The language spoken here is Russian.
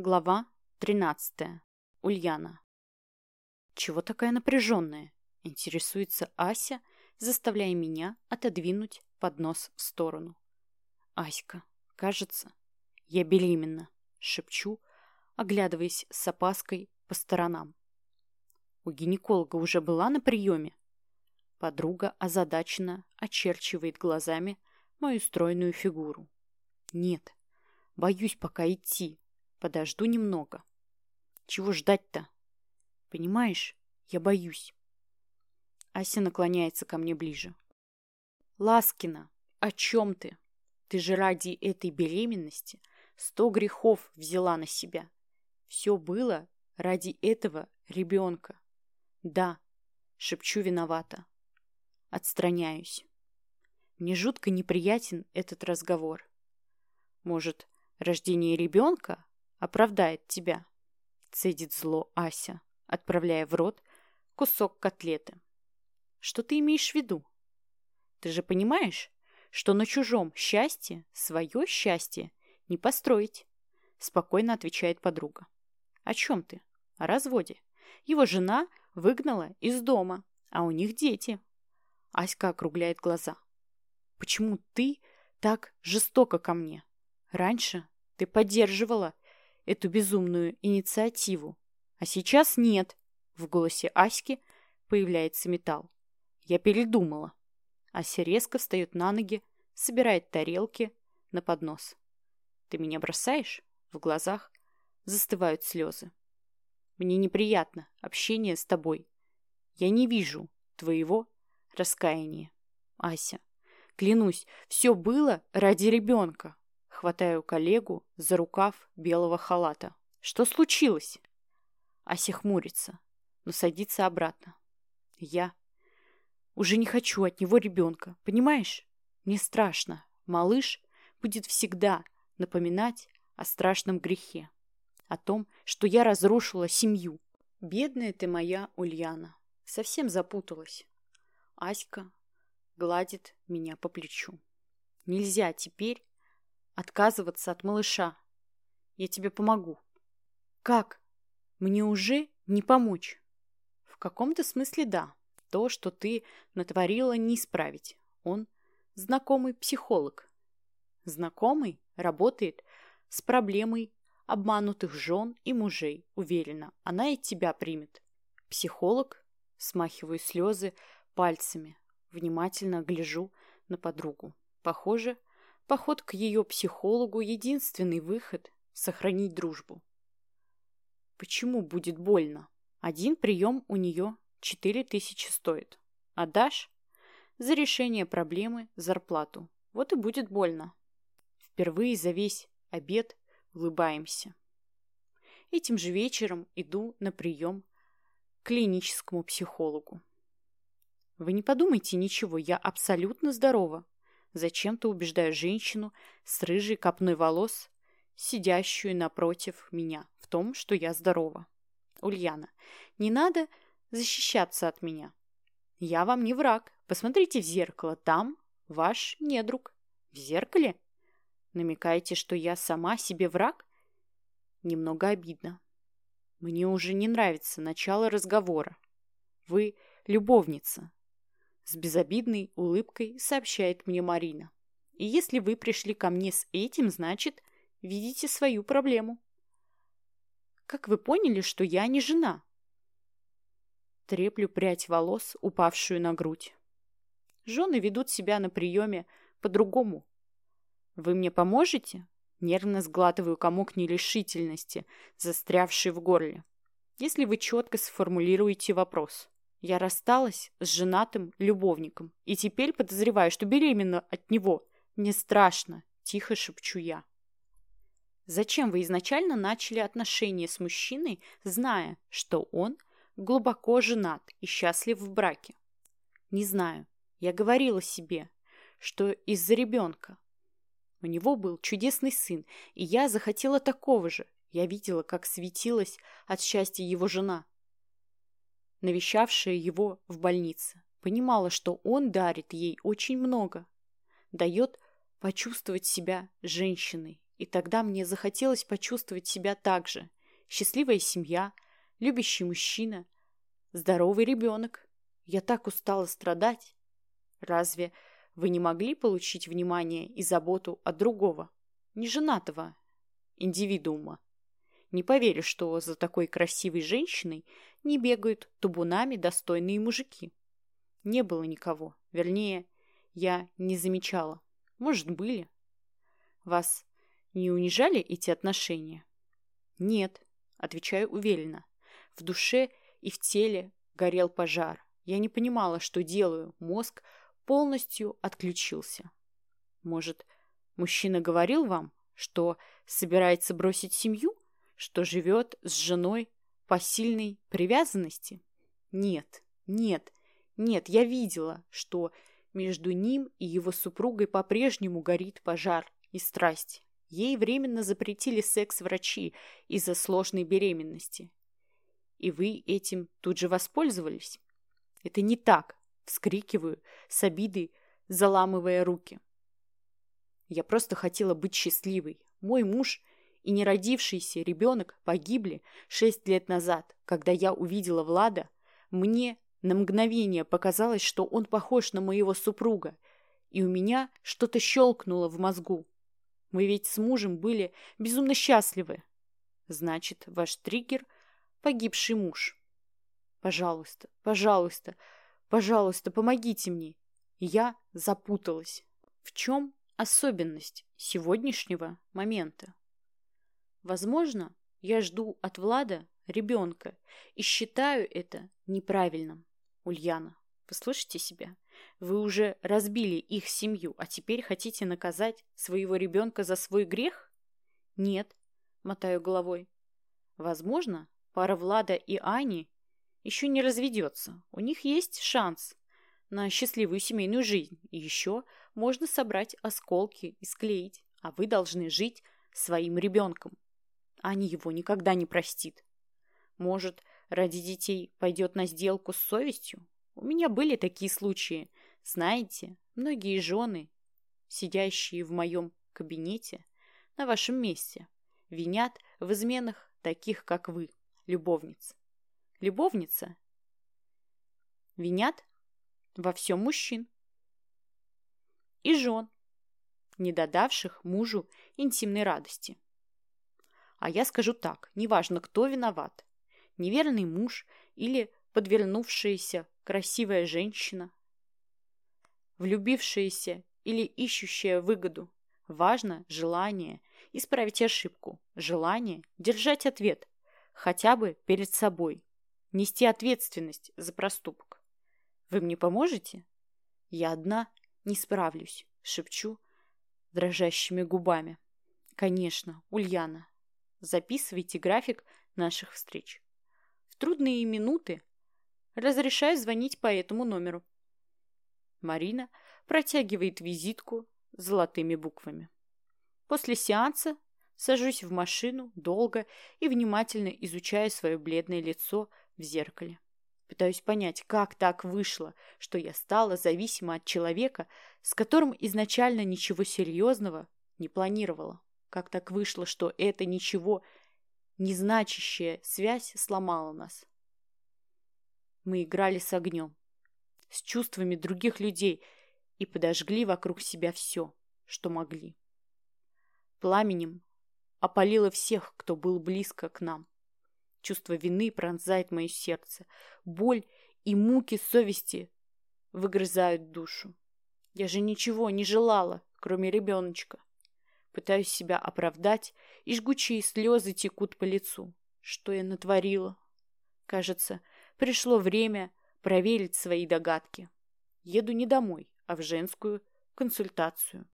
Глава 13. Ульяна. Чего такая напряженная? Интересуется Ася, заставляя меня отодвинуть поднос в сторону. Аська, кажется, я беременна, шепчу, оглядываясь с опаской по сторонам. У гинеколога уже была на приеме? Подруга озадаченно очерчивает глазами мою стройную фигуру. Нет, боюсь пока идти, Подожду немного. Чего ждать-то? Понимаешь, я боюсь. Ася наклоняется ко мне ближе. Ласкина, о чем ты? Ты же ради этой беременности сто грехов взяла на себя. Все было ради этого ребенка. Да, шепчу виновата. Отстраняюсь. Мне жутко неприятен этот разговор. Может, рождение ребенка оправдает тебя», — цедит зло Ася, отправляя в рот кусок котлеты. «Что ты имеешь в виду? Ты же понимаешь, что на чужом счастье свое счастье не построить?» — спокойно отвечает подруга. «О чем ты? О разводе. Его жена выгнала из дома, а у них дети». Аська округляет глаза. «Почему ты так жестоко ко мне? Раньше ты поддерживала эту безумную инициативу. А сейчас нет. В голосе Аськи появляется металл. Я передумала. Ася резко встает на ноги, собирает тарелки на поднос. Ты меня бросаешь? В глазах застывают слезы. Мне неприятно общение с тобой. Я не вижу твоего раскаяния. Ася, клянусь, все было ради ребенка. Хватаю коллегу за рукав белого халата. Что случилось? Ася хмурится, но садится обратно. Я уже не хочу от него ребенка, понимаешь? Мне страшно. Малыш будет всегда напоминать о страшном грехе. О том, что я разрушила семью. Бедная ты моя Ульяна. Совсем запуталась. Аська гладит меня по плечу. Нельзя теперь отказываться от малыша. Я тебе помогу. Как? Мне уже не помочь? В каком-то смысле да. То, что ты натворила, не исправить. Он знакомый психолог. Знакомый работает с проблемой обманутых жен и мужей. Уверена, она и тебя примет. Психолог, смахиваю слезы пальцами, внимательно гляжу на подругу. Похоже, Поход к ее психологу – единственный выход – сохранить дружбу. Почему будет больно? Один прием у нее четыре тысячи стоит. А дашь? За решение проблемы зарплату. Вот и будет больно. Впервые за весь обед улыбаемся. Этим же вечером иду на прием к клиническому психологу. Вы не подумайте ничего, я абсолютно здорова. Зачем-то убеждаю женщину с рыжей копной волос, сидящую напротив меня, в том, что я здорова. Ульяна, не надо защищаться от меня. Я вам не враг. Посмотрите в зеркало. Там ваш недруг. В зеркале? Намекаете, что я сама себе враг? Немного обидно. Мне уже не нравится начало разговора. Вы любовница, с безобидной улыбкой сообщает мне Марина. И если вы пришли ко мне с этим, значит, видите свою проблему. Как вы поняли, что я не жена? Треплю прядь волос, упавшую на грудь. Жены ведут себя на приеме по-другому. Вы мне поможете? Нервно сглатываю комок нерешительности, застрявший в горле. Если вы четко сформулируете вопрос. Я рассталась с женатым любовником и теперь подозреваю, что беременна от него. Мне страшно, тихо шепчу я. Зачем вы изначально начали отношения с мужчиной, зная, что он глубоко женат и счастлив в браке? Не знаю. Я говорила себе, что из-за ребенка. У него был чудесный сын, и я захотела такого же. Я видела, как светилась от счастья его жена навещавшая его в больнице, понимала, что он дарит ей очень много, дает почувствовать себя женщиной И тогда мне захотелось почувствовать себя так же. Счастливая семья, любящий мужчина, здоровый ребенок. Я так устала страдать. Разве вы не могли получить внимание и заботу от другого, неженатого индивидуума? Не поверю, что за такой красивой женщиной не бегают тубунами достойные мужики. Не было никого. Вернее, я не замечала. Может, были. Вас не унижали эти отношения? Нет, отвечаю уверенно. В душе и в теле горел пожар. Я не понимала, что делаю. Мозг полностью отключился. Может, мужчина говорил вам, что собирается бросить семью? Что живет с женой по сильной привязанности? Нет, нет, нет, я видела, что между ним и его супругой по-прежнему горит пожар и страсть. Ей временно запретили секс врачи из-за сложной беременности. И вы этим тут же воспользовались? Это не так, вскрикиваю, с обидой, заламывая руки. Я просто хотела быть счастливой. Мой муж и неродившийся ребенок погибли шесть лет назад, когда я увидела Влада. Мне на мгновение показалось, что он похож на моего супруга, и у меня что-то щелкнуло в мозгу. Мы ведь с мужем были безумно счастливы. Значит, ваш триггер — погибший муж. Пожалуйста, пожалуйста, пожалуйста, помогите мне. Я запуталась. В чем особенность сегодняшнего момента? Возможно, я жду от Влада ребенка и считаю это неправильным. Ульяна, вы слышите себя? Вы уже разбили их семью, а теперь хотите наказать своего ребенка за свой грех? Нет, мотаю головой. Возможно, пара Влада и Ани еще не разведется. У них есть шанс на счастливую семейную жизнь. И еще можно собрать осколки и склеить, а вы должны жить своим ребенком. Ани его никогда не простит. Может, ради детей пойдет на сделку с совестью? У меня были такие случаи. Знаете, многие жены, сидящие в моем кабинете, на вашем месте, винят в изменах таких, как вы, любовниц. Любовница? Винят во всем мужчин. И жен, не додавших мужу интимной радости. А я скажу так, неважно, кто виноват. Неверный муж или подвернувшаяся красивая женщина, влюбившаяся или ищущая выгоду. Важно желание исправить ошибку, желание держать ответ, хотя бы перед собой, нести ответственность за проступок. Вы мне поможете? Я одна не справлюсь, шепчу дрожащими губами. Конечно, Ульяна. Записывайте график наших встреч. В трудные минуты Разрешаю звонить по этому номеру. Марина протягивает визитку золотыми буквами. После сеанса сажусь в машину долго и внимательно изучаю свое бледное лицо в зеркале. Пытаюсь понять, как так вышло, что я стала зависима от человека, с которым изначально ничего серьезного не планировала. Как так вышло, что эта ничего не значащая связь сломала нас. Мы играли с огнем, с чувствами других людей и подожгли вокруг себя все, что могли. Пламенем опалило всех, кто был близко к нам. Чувство вины пронзает мое сердце. Боль и муки совести выгрызают душу. Я же ничего не желала, кроме ребеночка. Пытаюсь себя оправдать, и жгучие слезы текут по лицу. Что я натворила? Кажется, Пришло время проверить свои догадки. Еду не домой, а в женскую консультацию.